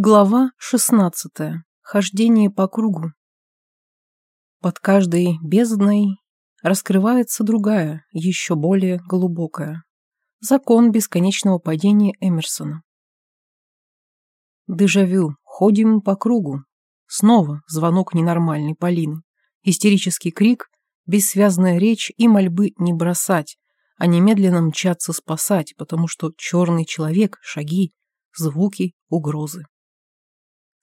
Глава 16. Хождение по кругу. Под каждой бездной раскрывается другая, еще более глубокая. Закон бесконечного падения Эмерсона. Дежавю. Ходим по кругу. Снова звонок ненормальной Полины. Истерический крик, бессвязная речь и мольбы не бросать, а немедленно мчаться спасать, потому что черный человек, шаги, звуки, угрозы.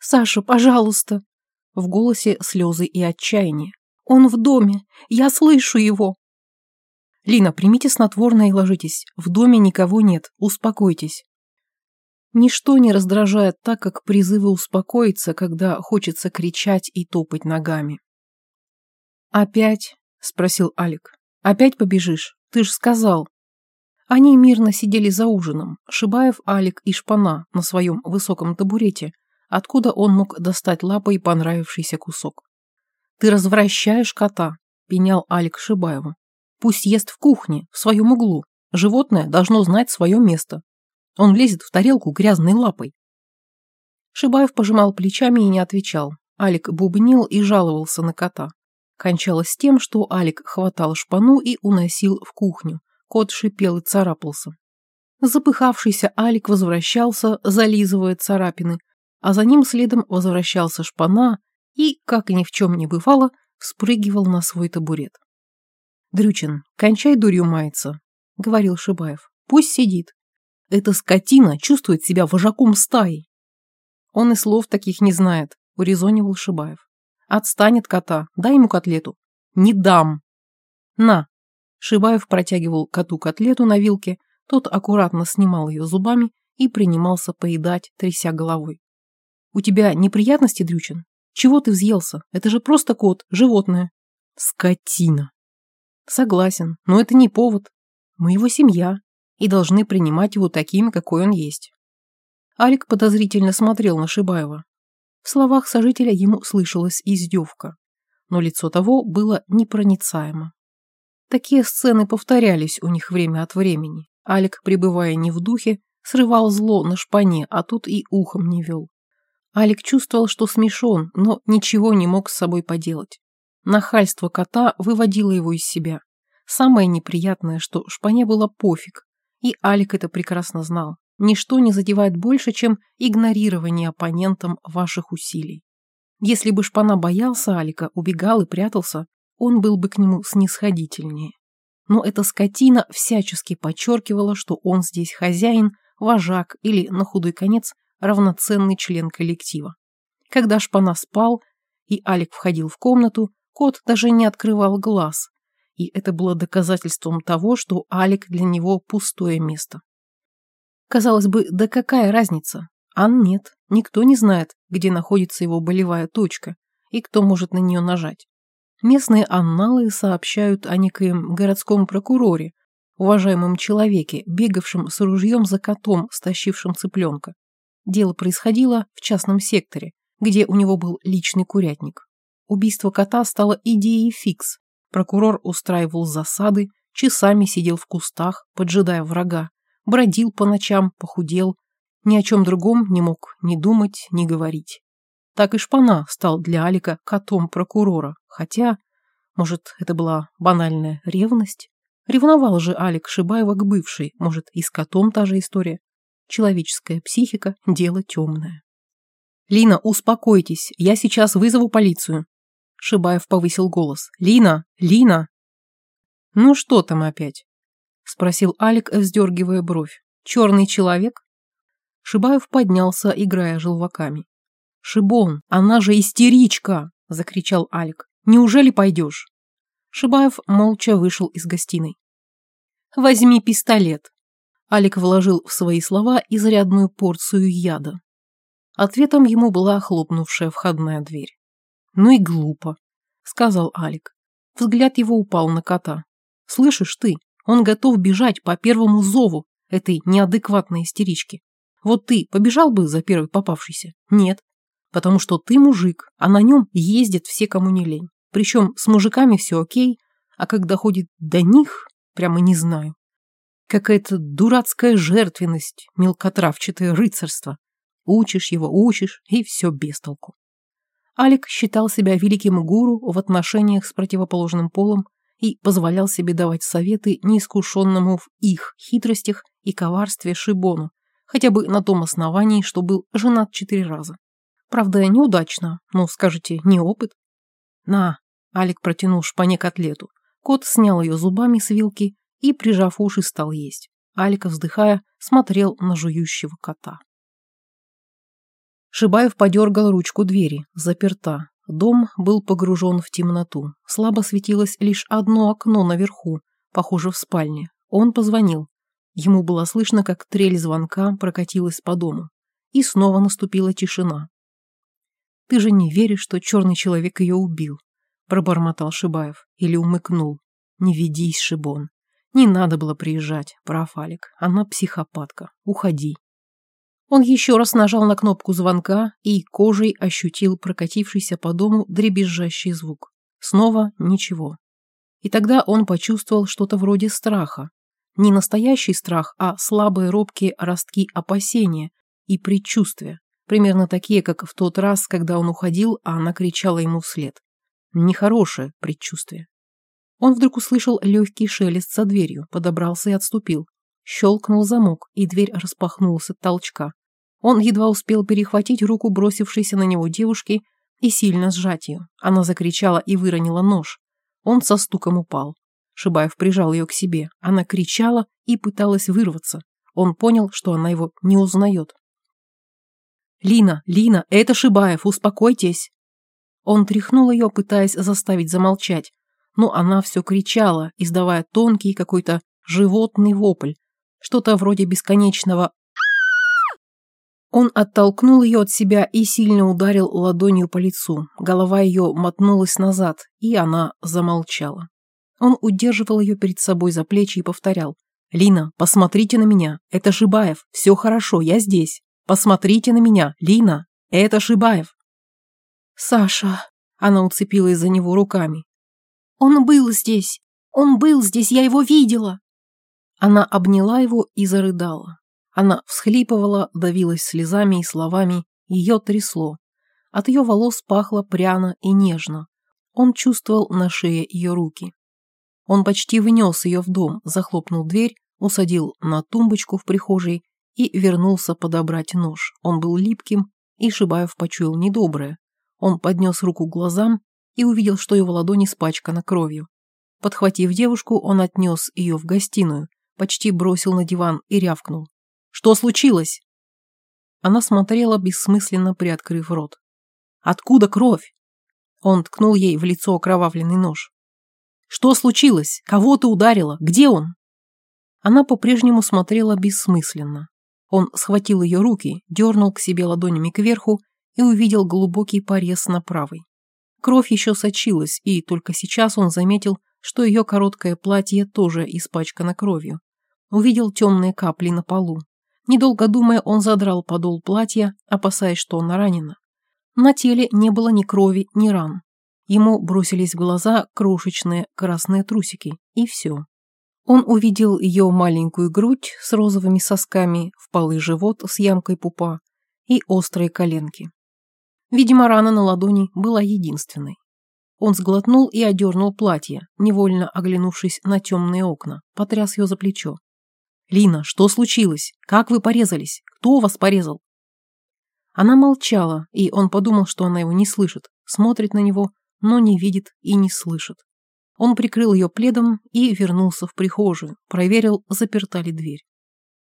«Саша, пожалуйста!» В голосе слезы и отчаяние. «Он в доме! Я слышу его!» «Лина, примите снотворное и ложитесь. В доме никого нет. Успокойтесь». Ничто не раздражает так, как призывы успокоиться, когда хочется кричать и топать ногами. «Опять?» — спросил Алик. «Опять побежишь? Ты ж сказал». Они мирно сидели за ужином, Шибаев, Алик и Шпана на своем высоком табурете, откуда он мог достать лапой понравившийся кусок. «Ты развращаешь кота», — пенял Алик Шибаеву. «Пусть ест в кухне, в своем углу. Животное должно знать свое место. Он лезет в тарелку грязной лапой». Шибаев пожимал плечами и не отвечал. Алик бубнил и жаловался на кота. Кончалось тем, что Алик хватал шпану и уносил в кухню. Кот шипел и царапался. Запыхавшийся Алик возвращался, зализывая царапины, а за ним следом возвращался шпана и, как ни в чем не бывало, вспрыгивал на свой табурет. «Дрючин, кончай дурью маяться», — говорил Шибаев. «Пусть сидит. Эта скотина чувствует себя вожаком стаи». «Он и слов таких не знает», — урезонивал Шибаев. «Отстанет кота, дай ему котлету». «Не дам». «На». Шибаев протягивал коту котлету на вилке, тот аккуратно снимал ее зубами и принимался поедать, тряся головой. У тебя неприятности, Дрючин? Чего ты взъелся? Это же просто кот, животное. Скотина. Согласен, но это не повод. Мы его семья и должны принимать его таким, какой он есть. Алик подозрительно смотрел на Шибаева. В словах сожителя ему слышалась издевка, но лицо того было непроницаемо. Такие сцены повторялись у них время от времени. Алик, пребывая не в духе, срывал зло на шпане, а тут и ухом не вел. Алик чувствовал, что смешон, но ничего не мог с собой поделать. Нахальство кота выводило его из себя. Самое неприятное, что Шпане было пофиг, и Алик это прекрасно знал. Ничто не задевает больше, чем игнорирование оппонентом ваших усилий. Если бы Шпана боялся Алика, убегал и прятался, он был бы к нему снисходительнее. Но эта скотина всячески подчеркивала, что он здесь хозяин, вожак или, на худой конец, равноценный член коллектива. Когда шпана спал, и Алик входил в комнату, кот даже не открывал глаз, и это было доказательством того, что Алик для него пустое место. Казалось бы, да какая разница? А нет, никто не знает, где находится его болевая точка и кто может на нее нажать. Местные анналы сообщают о некоем городском прокуроре, уважаемом человеке, бегавшем с ружьем за котом, стащившим цыпленка. Дело происходило в частном секторе, где у него был личный курятник. Убийство кота стало идеей фикс. Прокурор устраивал засады, часами сидел в кустах, поджидая врага, бродил по ночам, похудел, ни о чем другом не мог ни думать, ни говорить. Так и Шпана стал для Алика котом прокурора, хотя, может, это была банальная ревность? Ревновал же Алик Шибаева к бывшей, может, и с котом та же история. Человеческая психика – дело темное. «Лина, успокойтесь, я сейчас вызову полицию». Шибаев повысил голос. «Лина! Лина!» «Ну что там опять?» – спросил Алик, вздергивая бровь. «Черный человек?» Шибаев поднялся, играя желваками. «Шибон, она же истеричка!» – закричал Алик. «Неужели пойдешь?» Шибаев молча вышел из гостиной. «Возьми пистолет», Алик вложил в свои слова изрядную порцию яда. Ответом ему была хлопнувшая входная дверь. «Ну и глупо», — сказал Алик. Взгляд его упал на кота. «Слышишь ты, он готов бежать по первому зову этой неадекватной истерички. Вот ты побежал бы за первой попавшейся? Нет. Потому что ты мужик, а на нем ездят все, кому не лень. Причем с мужиками все окей, а как доходит до них, прямо не знаю. Какая-то дурацкая жертвенность, мелкотравчатое рыцарство. Учишь его, учишь, и все без толку. Алик считал себя великим гуру в отношениях с противоположным полом и позволял себе давать советы неискушенному в их хитростях и коварстве Шибону, хотя бы на том основании, что был женат четыре раза. Правда, неудачно, но, скажете, не опыт. На, Алик протянул шпане котлету. Кот снял ее зубами с вилки и, прижав уши, стал есть. Алик, вздыхая, смотрел на жующего кота. Шибаев подергал ручку двери, заперта. Дом был погружен в темноту. Слабо светилось лишь одно окно наверху, похоже, в спальне. Он позвонил. Ему было слышно, как трель звонка прокатилась по дому. И снова наступила тишина. «Ты же не веришь, что черный человек ее убил?» пробормотал Шибаев или умыкнул. «Не ведись, Шибон. Не надо было приезжать, прав Алик. Она психопатка. Уходи». Он еще раз нажал на кнопку звонка и кожей ощутил прокатившийся по дому дребезжащий звук. Снова ничего. И тогда он почувствовал что-то вроде страха. Не настоящий страх, а слабые робкие ростки опасения и предчувствия, примерно такие, как в тот раз, когда он уходил, а она кричала ему вслед. Нехорошее предчувствие. Он вдруг услышал легкий шелест за дверью, подобрался и отступил. Щелкнул замок, и дверь распахнулась от толчка. Он едва успел перехватить руку бросившейся на него девушки и сильно сжать ее. Она закричала и выронила нож. Он со стуком упал. Шибаев прижал ее к себе. Она кричала и пыталась вырваться. Он понял, что она его не узнает. «Лина, Лина, это Шибаев, успокойтесь!» Он тряхнул ее, пытаясь заставить замолчать, но она все кричала, издавая тонкий какой-то животный вопль, что-то вроде бесконечного он оттолкнул ее от себя и сильно ударил ладонью по лицу. Голова ее мотнулась назад, и она замолчала. Он удерживал ее перед собой за плечи и повторял. «Лина, посмотрите на меня. Это Шибаев. Все хорошо, я здесь. Посмотрите на меня. Лина, это Шибаев». «Саша...» Она уцепилась за него руками. «Он был здесь. Он был здесь. Я его видела». Она обняла его и зарыдала. Она всхлипывала, давилась слезами и словами, ее трясло. От ее волос пахло пряно и нежно. Он чувствовал на шее ее руки. Он почти внес ее в дом, захлопнул дверь, усадил на тумбочку в прихожей и вернулся подобрать нож. Он был липким, и Шибаев почуял недоброе. Он поднес руку к глазам и увидел, что его ладонь испачкана кровью. Подхватив девушку, он отнес ее в гостиную, почти бросил на диван и рявкнул. Что случилось?» Она смотрела, бессмысленно приоткрыв рот. «Откуда кровь?» Он ткнул ей в лицо окровавленный нож. «Что случилось? Кого ты ударила? Где он?» Она по-прежнему смотрела бессмысленно. Он схватил ее руки, дернул к себе ладонями кверху и увидел глубокий порез на правой. Кровь еще сочилась, и только сейчас он заметил, что ее короткое платье тоже испачкано кровью. Увидел темные капли на полу. Недолго думая, он задрал подол платья, опасаясь, что она ранена. На теле не было ни крови, ни ран. Ему бросились в глаза крошечные красные трусики, и все. Он увидел ее маленькую грудь с розовыми сосками, впалый живот с ямкой пупа и острые коленки. Видимо, рана на ладони была единственной. Он сглотнул и одернул платье, невольно оглянувшись на темные окна, потряс ее за плечо. «Лина, что случилось? Как вы порезались? Кто вас порезал?» Она молчала, и он подумал, что она его не слышит, смотрит на него, но не видит и не слышит. Он прикрыл ее пледом и вернулся в прихожую, проверил, заперта ли дверь.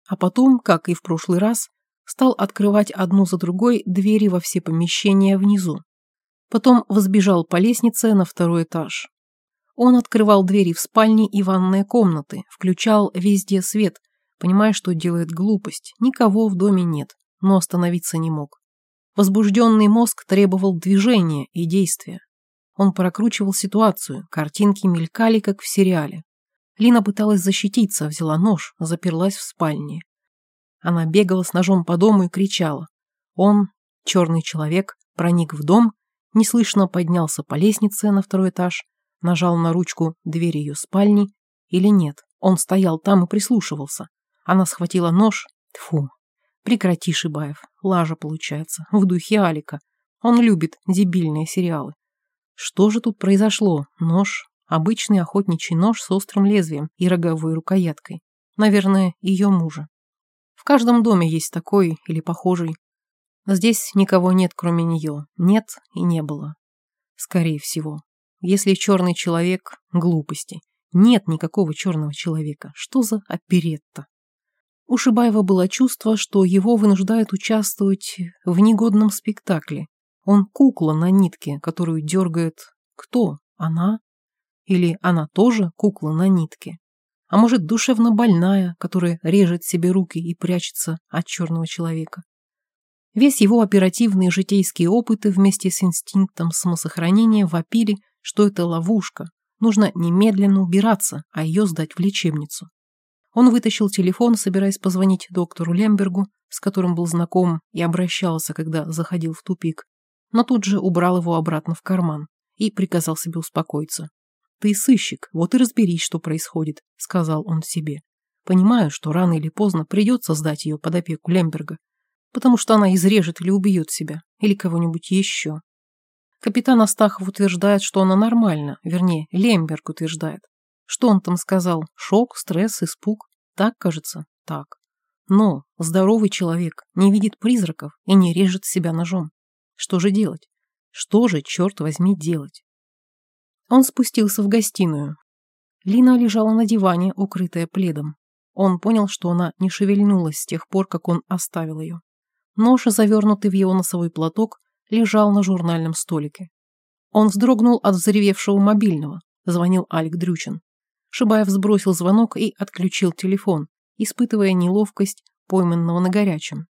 А потом, как и в прошлый раз, стал открывать одну за другой двери во все помещения внизу. Потом взбежал по лестнице на второй этаж. Он открывал двери в спальне и ванные комнаты, включал везде свет, понимая, что делает глупость. Никого в доме нет, но остановиться не мог. Возбужденный мозг требовал движения и действия. Он прокручивал ситуацию, картинки мелькали, как в сериале. Лина пыталась защититься, взяла нож, заперлась в спальне. Она бегала с ножом по дому и кричала. Он, черный человек, проник в дом, неслышно поднялся по лестнице на второй этаж, нажал на ручку двери ее спальни или нет. Он стоял там и прислушивался. Она схватила нож. Тфу. Прекрати, Шибаев. Лажа получается. В духе Алика. Он любит дебильные сериалы. Что же тут произошло? Нож. Обычный охотничий нож с острым лезвием и роговой рукояткой. Наверное, ее мужа. В каждом доме есть такой или похожий. Здесь никого нет, кроме нее. Нет и не было. Скорее всего. Если черный человек – глупости. Нет никакого черного человека. Что за оперетта? У Шибаева было чувство, что его вынуждают участвовать в негодном спектакле. Он кукла на нитке, которую дергает кто? Она? Или она тоже кукла на нитке? А может, душевно больная, которая режет себе руки и прячется от черного человека? Весь его оперативные житейские опыты вместе с инстинктом самосохранения вопили, что это ловушка. Нужно немедленно убираться, а ее сдать в лечебницу. Он вытащил телефон, собираясь позвонить доктору Лембергу, с которым был знаком и обращался, когда заходил в тупик, но тут же убрал его обратно в карман и приказал себе успокоиться. «Ты сыщик, вот и разберись, что происходит», — сказал он себе. «Понимаю, что рано или поздно придется сдать ее под опеку Лемберга, потому что она изрежет или убьет себя, или кого-нибудь еще. Капитан Астахов утверждает, что она нормальна, вернее, Лемберг утверждает. Что он там сказал? Шок, стресс, испуг? Так, кажется? Так. Но здоровый человек не видит призраков и не режет себя ножом. Что же делать? Что же, черт возьми, делать? Он спустился в гостиную. Лина лежала на диване, укрытая пледом. Он понял, что она не шевельнулась с тех пор, как он оставил ее. Нож, завернутый в его носовой платок, лежал на журнальном столике. Он вздрогнул от взревевшего мобильного. Звонил Алик Дрючин. Шибаев сбросил звонок и отключил телефон, испытывая неловкость пойманного на горячем.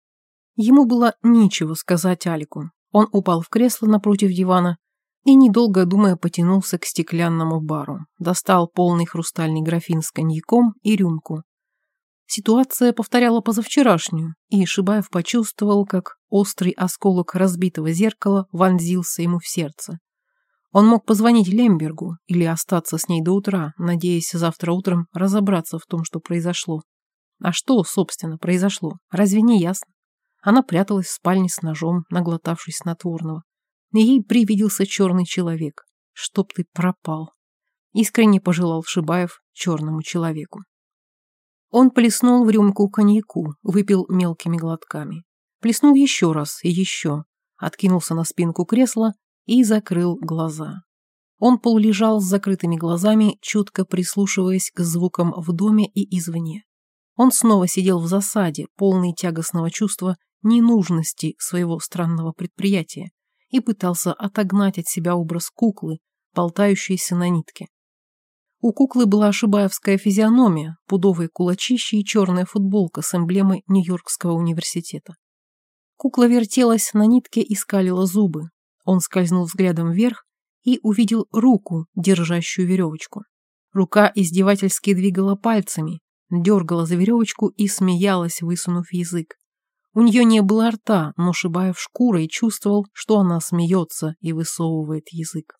Ему было нечего сказать Алику. Он упал в кресло напротив дивана и, недолго думая, потянулся к стеклянному бару. Достал полный хрустальный графин с коньяком и рюмку. Ситуация повторяла позавчерашнюю, и Шибаев почувствовал, как острый осколок разбитого зеркала вонзился ему в сердце. Он мог позвонить Лембергу или остаться с ней до утра, надеясь завтра утром разобраться в том, что произошло. А что, собственно, произошло? Разве не ясно? Она пряталась в спальне с ножом, наглотавшись снотворного. Ей привиделся черный человек. Чтоб ты пропал. Искренне пожелал Шибаев черному человеку. Он плеснул в рюмку коньяку, выпил мелкими глотками. Плеснул еще раз и еще, откинулся на спинку кресла и закрыл глаза. Он полулежал с закрытыми глазами, чутко прислушиваясь к звукам в доме и извне. Он снова сидел в засаде, полный тягостного чувства ненужности своего странного предприятия, и пытался отогнать от себя образ куклы, болтающейся на нитке. У куклы была шибаевская физиономия, пудовые кулачища и черная футболка с эмблемой Нью-Йоркского университета. Кукла вертелась на нитке и скалила зубы. Он скользнул взглядом вверх и увидел руку, держащую веревочку. Рука издевательски двигала пальцами, дергала за веревочку и смеялась, высунув язык. У нее не было рта, но Шибаев шкурой чувствовал, что она смеется и высовывает язык.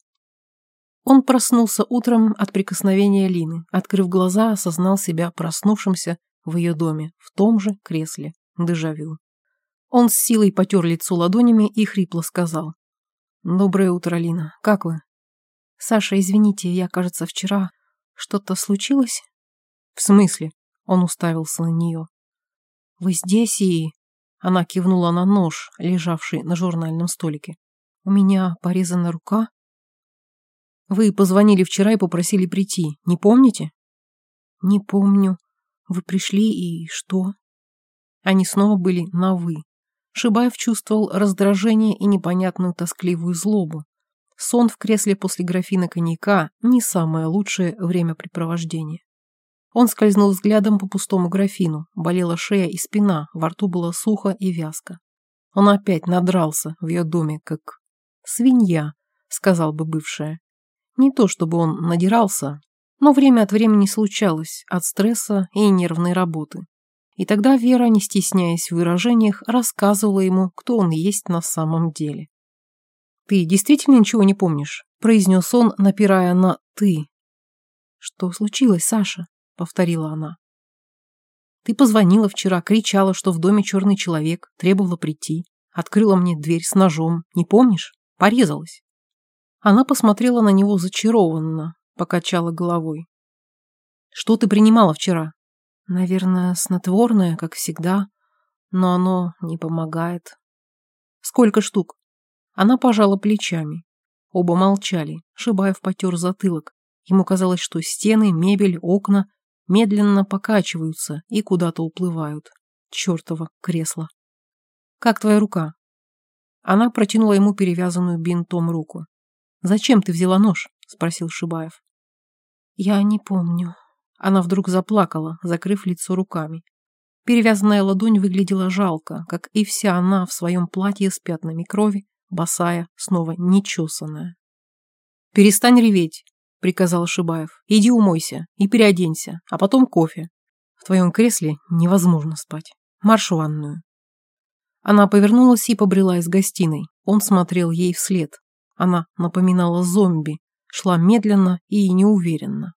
Он проснулся утром от прикосновения Лины. Открыв глаза, осознал себя проснувшимся в ее доме, в том же кресле. Дежавю. Он с силой потер лицо ладонями и хрипло сказал. «Доброе утро, Лина. Как вы?» «Саша, извините, я, кажется, вчера... Что-то случилось?» «В смысле?» Он уставился на нее. «Вы здесь и...» Она кивнула на нож, лежавший на журнальном столике. «У меня порезана рука?» Вы позвонили вчера и попросили прийти. Не помните? Не помню. Вы пришли и что? Они снова были на «вы». Шибаев чувствовал раздражение и непонятную тоскливую злобу. Сон в кресле после графина коньяка – не самое лучшее времяпрепровождение. Он скользнул взглядом по пустому графину. Болела шея и спина, во рту было сухо и вязко. Он опять надрался в ее доме, как свинья, сказал бы бывшая. Не то чтобы он надирался, но время от времени случалось от стресса и нервной работы. И тогда Вера, не стесняясь в выражениях, рассказывала ему, кто он есть на самом деле. «Ты действительно ничего не помнишь?» – произнес он, напирая на «ты». «Что случилось, Саша?» – повторила она. Ты позвонила вчера, кричала, что в доме черный человек, требовала прийти. Открыла мне дверь с ножом. Не помнишь? Порезалась. Она посмотрела на него зачарованно, покачала головой. Что ты принимала вчера? Наверное, снотворное, как всегда, но оно не помогает. Сколько штук? Она пожала плечами. Оба молчали. Шибаев потер затылок. Ему казалось, что стены, мебель, окна медленно покачиваются и куда-то уплывают. Чертово кресло. «Как твоя рука?» Она протянула ему перевязанную бинтом руку. «Зачем ты взяла нож?» — спросил Шибаев. «Я не помню». Она вдруг заплакала, закрыв лицо руками. Перевязанная ладонь выглядела жалко, как и вся она в своем платье с пятнами крови, босая, снова нечесанная. «Перестань реветь», — приказал Шибаев. «Иди умойся и переоденься, а потом кофе. В твоем кресле невозможно спать. Марш в ванную». Она повернулась и побрела из гостиной. Он смотрел ей вслед. Она напоминала зомби, шла медленно и неуверенно.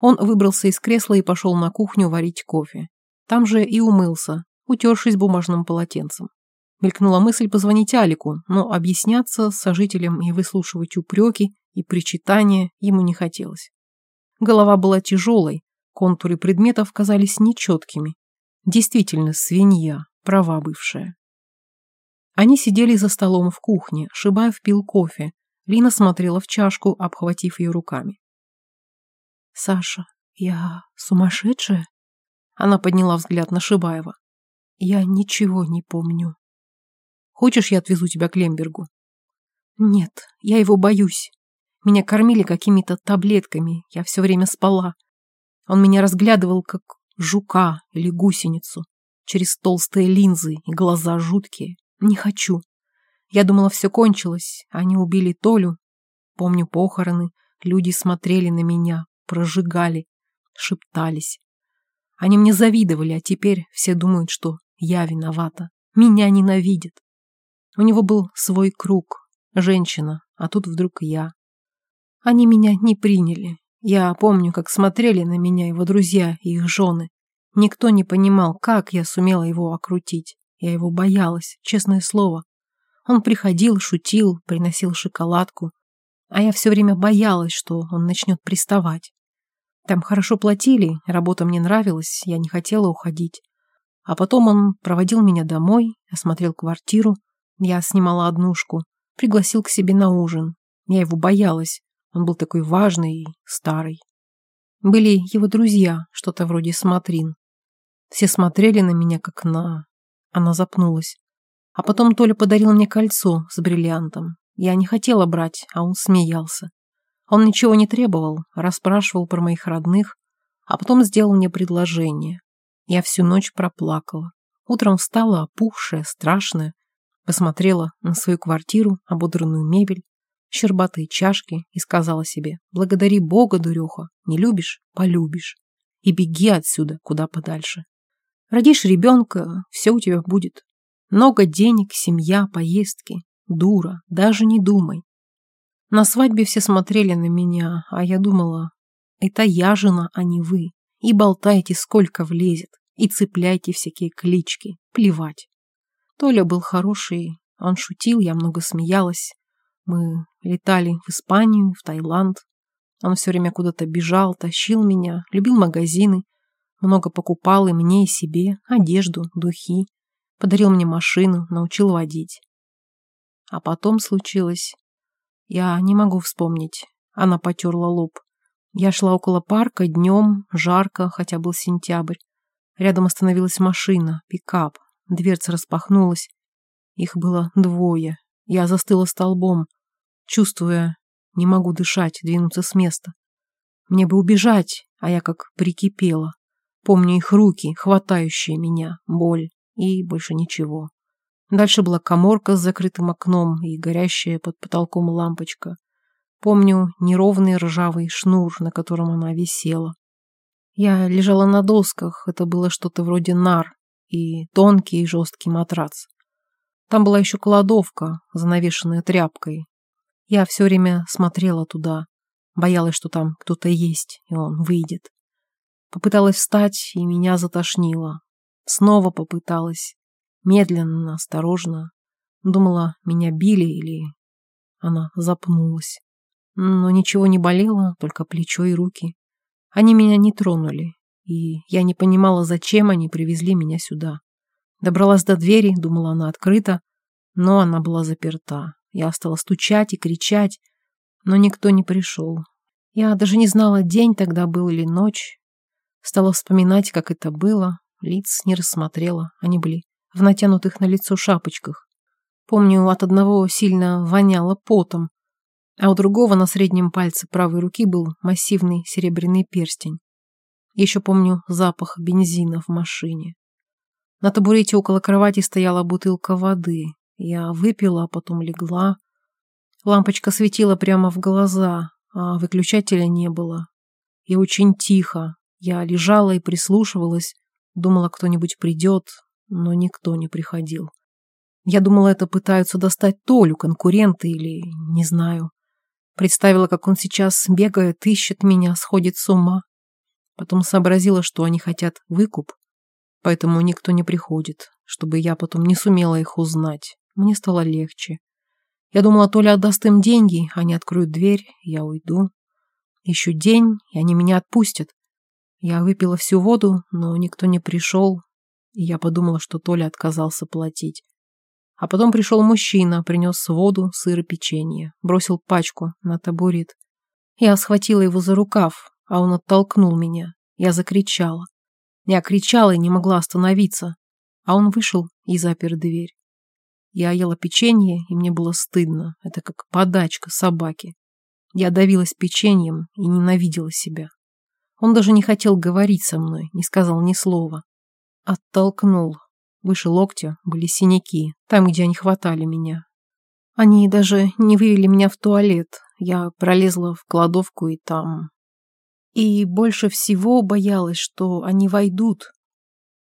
Он выбрался из кресла и пошел на кухню варить кофе. Там же и умылся, утершись бумажным полотенцем. Мелькнула мысль позвонить Алику, но объясняться с сожителем и выслушивать упреки и причитания ему не хотелось. Голова была тяжелой, контуры предметов казались нечеткими. Действительно, свинья, права бывшая. Они сидели за столом в кухне, Шибаев пил кофе. Лина смотрела в чашку, обхватив ее руками. «Саша, я сумасшедшая?» Она подняла взгляд на Шибаева. «Я ничего не помню». «Хочешь, я отвезу тебя к Лембергу?» «Нет, я его боюсь. Меня кормили какими-то таблетками, я все время спала. Он меня разглядывал, как жука или гусеницу, через толстые линзы и глаза жуткие. Не хочу. Я думала, все кончилось. Они убили Толю. Помню похороны. Люди смотрели на меня, прожигали, шептались. Они мне завидовали, а теперь все думают, что я виновата. Меня ненавидят. У него был свой круг. Женщина, а тут вдруг я. Они меня не приняли. Я помню, как смотрели на меня его друзья и их жены. Никто не понимал, как я сумела его окрутить. Я его боялась, честное слово. Он приходил, шутил, приносил шоколадку, а я все время боялась, что он начнет приставать. Там хорошо платили, работа мне нравилась, я не хотела уходить. А потом он проводил меня домой, осмотрел квартиру, я снимала однушку, пригласил к себе на ужин. Я его боялась, он был такой важный и старый. Были его друзья, что-то вроде смотрин. Все смотрели на меня, как на она запнулась. А потом Толя подарил мне кольцо с бриллиантом. Я не хотела брать, а он смеялся. Он ничего не требовал, расспрашивал про моих родных, а потом сделал мне предложение. Я всю ночь проплакала. Утром встала опухшая, страшная, посмотрела на свою квартиру, ободранную мебель, щербатые чашки и сказала себе, благодари Бога, дуреха, не любишь – полюбишь. И беги отсюда, куда подальше. Родишь ребенка, все у тебя будет. Много денег, семья, поездки. Дура, даже не думай. На свадьбе все смотрели на меня, а я думала, это я жена, а не вы. И болтайте, сколько влезет, и цепляйте всякие клички, плевать. Толя был хороший, он шутил, я много смеялась. Мы летали в Испанию, в Таиланд. Он все время куда-то бежал, тащил меня, любил магазины, много покупал и мне, и себе, одежду, духи. Подарил мне машину, научил водить. А потом случилось... Я не могу вспомнить. Она потерла лоб. Я шла около парка днем, жарко, хотя был сентябрь. Рядом остановилась машина, пикап. Дверца распахнулась. Их было двое. Я застыла столбом, чувствуя, не могу дышать, двинуться с места. Мне бы убежать, а я как прикипела. Помню их руки, хватающие меня, боль и больше ничего. Дальше была коморка с закрытым окном и горящая под потолком лампочка. Помню неровный ржавый шнур, на котором она висела. Я лежала на досках, это было что-то вроде нар и тонкий и жесткий матрац. Там была еще кладовка, занавешенная тряпкой. Я все время смотрела туда, боялась, что там кто-то есть, и он выйдет. Попыталась встать, и меня затошнило. Снова попыталась. Медленно, осторожно. Думала, меня били или... Она запнулась. Но ничего не болело, только плечо и руки. Они меня не тронули, и я не понимала, зачем они привезли меня сюда. Добралась до двери, думала, она открыта, но она была заперта. Я стала стучать и кричать, но никто не пришел. Я даже не знала, день тогда был или ночь. Стала вспоминать, как это было. Лиц не рассмотрела, они были в натянутых на лицо шапочках. Помню, от одного сильно воняло потом, а у другого на среднем пальце правой руки был массивный серебряный перстень. Еще помню запах бензина в машине. На табурете около кровати стояла бутылка воды. Я выпила, а потом легла. Лампочка светила прямо в глаза, а выключателя не было. И очень тихо. Я лежала и прислушивалась, думала, кто-нибудь придет, но никто не приходил. Я думала, это пытаются достать Толю, конкуренты или не знаю. Представила, как он сейчас бегает, ищет меня, сходит с ума. Потом сообразила, что они хотят выкуп, поэтому никто не приходит, чтобы я потом не сумела их узнать. Мне стало легче. Я думала, то ли отдаст им деньги, они откроют дверь, я уйду. Еще день, и они меня отпустят. Я выпила всю воду, но никто не пришел, и я подумала, что Толя отказался платить. А потом пришел мужчина, принес воду, сыр и печенье, бросил пачку на табурет. Я схватила его за рукав, а он оттолкнул меня. Я закричала. Я кричала и не могла остановиться, а он вышел и запер дверь. Я ела печенье, и мне было стыдно. Это как подачка собаки. Я давилась печеньем и ненавидела себя. Он даже не хотел говорить со мной, не сказал ни слова. Оттолкнул. Выше локтя были синяки, там, где они хватали меня. Они даже не вывели меня в туалет. Я пролезла в кладовку и там... И больше всего боялась, что они войдут.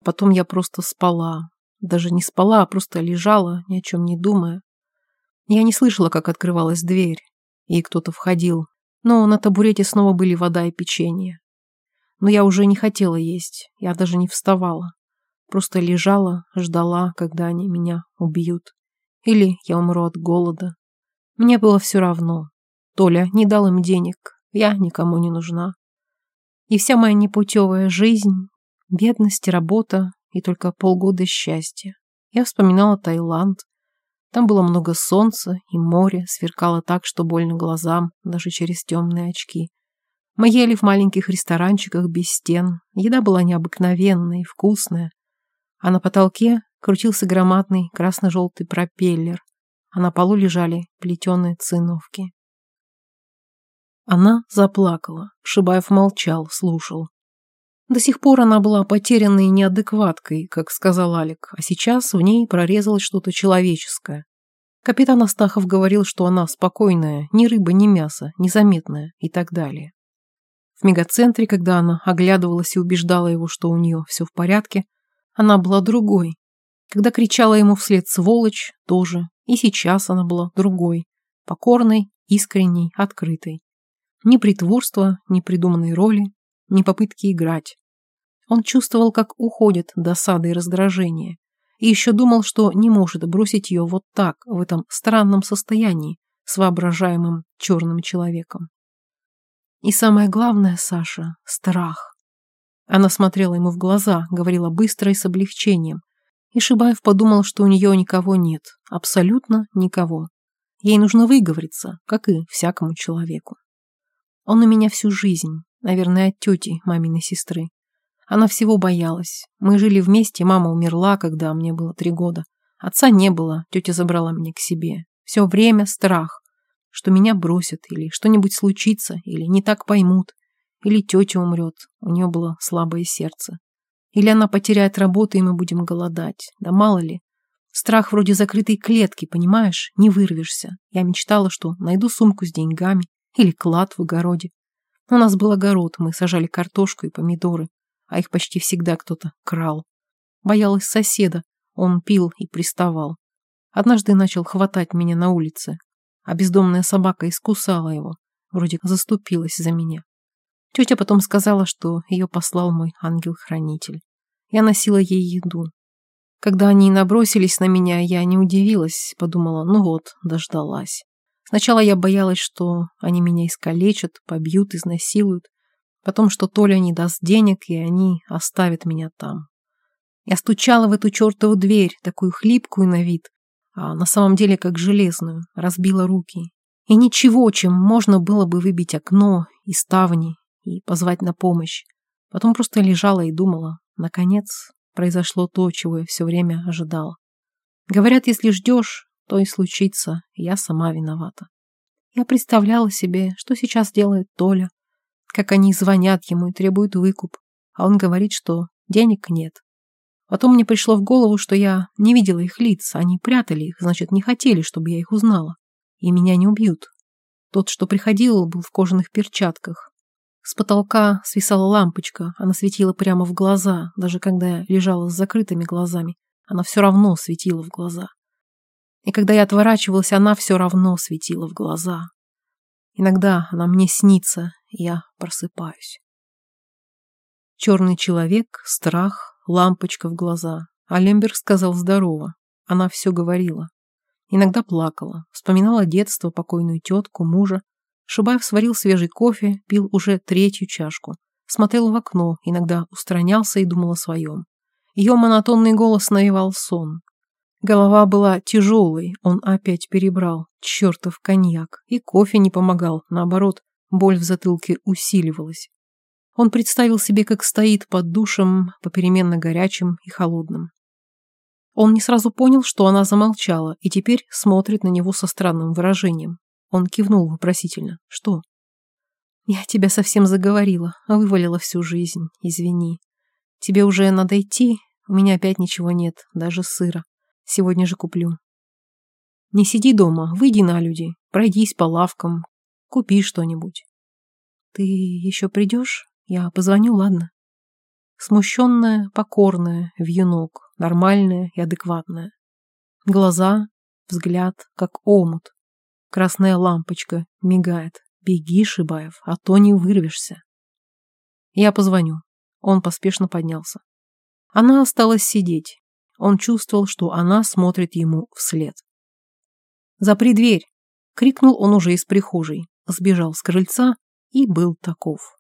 Потом я просто спала. Даже не спала, а просто лежала, ни о чем не думая. Я не слышала, как открывалась дверь, и кто-то входил. Но на табурете снова были вода и печенье. Но я уже не хотела есть, я даже не вставала. Просто лежала, ждала, когда они меня убьют. Или я умру от голода. Мне было все равно. Толя не дал им денег, я никому не нужна. И вся моя непутевая жизнь, бедность, работа и только полгода счастья. Я вспоминала Таиланд. Там было много солнца, и море сверкало так, что больно глазам, даже через темные очки. Мы ели в маленьких ресторанчиках без стен. Еда была необыкновенная и вкусная. А на потолке крутился громадный красно-желтый пропеллер, а на полу лежали плетеные циновки. Она заплакала. Шибаев молчал, слушал. До сих пор она была потерянной неадекваткой, как сказал Алик, а сейчас в ней прорезалось что-то человеческое. Капитан Астахов говорил, что она спокойная, ни рыба, ни мясо, незаметная и так далее. В мегацентре, когда она оглядывалась и убеждала его, что у нее все в порядке, она была другой. Когда кричала ему вслед «сволочь» тоже, и сейчас она была другой, покорной, искренней, открытой. Ни притворства, ни придуманной роли, ни попытки играть. Он чувствовал, как уходит досада и раздражение, и еще думал, что не может бросить ее вот так, в этом странном состоянии, с воображаемым черным человеком. И самое главное, Саша, страх. Она смотрела ему в глаза, говорила быстро и с облегчением. И Шибаев подумал, что у нее никого нет, абсолютно никого. Ей нужно выговориться, как и всякому человеку. Он у меня всю жизнь, наверное, от тети, маминой сестры. Она всего боялась. Мы жили вместе, мама умерла, когда мне было три года. Отца не было, тетя забрала меня к себе. Все время страх, что меня бросят, или что-нибудь случится, или не так поймут, или тетя умрет, у нее было слабое сердце. Или она потеряет работу, и мы будем голодать. Да мало ли. Страх вроде закрытой клетки, понимаешь? Не вырвешься. Я мечтала, что найду сумку с деньгами, или клад в огороде. У нас был огород, мы сажали картошку и помидоры, а их почти всегда кто-то крал. Боялась соседа, он пил и приставал. Однажды начал хватать меня на улице, а бездомная собака искусала его, вроде заступилась за меня. Тетя потом сказала, что ее послал мой ангел-хранитель. Я носила ей еду. Когда они набросились на меня, я не удивилась, подумала, ну вот, дождалась. Сначала я боялась, что они меня искалечат, побьют, изнасилуют. Потом, что Толя не даст денег, и они оставят меня там. Я стучала в эту чертову дверь, такую хлипкую на вид, а на самом деле как железную, разбила руки. И ничего, чем можно было бы выбить окно и ставни и позвать на помощь. Потом просто лежала и думала. Наконец, произошло то, чего я все время ожидала. Говорят, если ждешь, то и случится, я сама виновата. Я представляла себе, что сейчас делает Толя, как они звонят ему и требуют выкуп, а он говорит, что денег нет. Потом мне пришло в голову, что я не видела их лиц, они прятали их, значит, не хотели, чтобы я их узнала. И меня не убьют. Тот, что приходил, был в кожаных перчатках. С потолка свисала лампочка, она светила прямо в глаза, даже когда я лежала с закрытыми глазами, она все равно светила в глаза. И когда я отворачивалась, она все равно светила в глаза. Иногда она мне снится, я просыпаюсь. Черный человек, страх, лампочка в глаза. А Лемберг сказал здорово. Она все говорила. Иногда плакала, вспоминала детство, покойную тетку, мужа. Шибаев сварил свежий кофе, пил уже третью чашку. Смотрел в окно, иногда устранялся и думал о своем. Ее монотонный голос навевал сон. Голова была тяжелой, он опять перебрал, чертов коньяк, и кофе не помогал, наоборот, боль в затылке усиливалась. Он представил себе, как стоит под душем, попеременно горячим и холодным. Он не сразу понял, что она замолчала, и теперь смотрит на него со странным выражением. Он кивнул вопросительно. «Что?» «Я тебя совсем заговорила, вывалила всю жизнь, извини. Тебе уже надо идти, у меня опять ничего нет, даже сыра. Сегодня же куплю». «Не сиди дома, выйди на люди, пройдись по лавкам, купи что-нибудь». «Ты еще придешь?» Я позвоню, ладно? Смущенная, покорная, вьюнок, нормальная и адекватная. Глаза, взгляд, как омут. Красная лампочка мигает. Беги, Шибаев, а то не вырвешься. Я позвоню. Он поспешно поднялся. Она осталась сидеть. Он чувствовал, что она смотрит ему вслед. «Запри дверь!» — крикнул он уже из прихожей, сбежал с крыльца и был таков.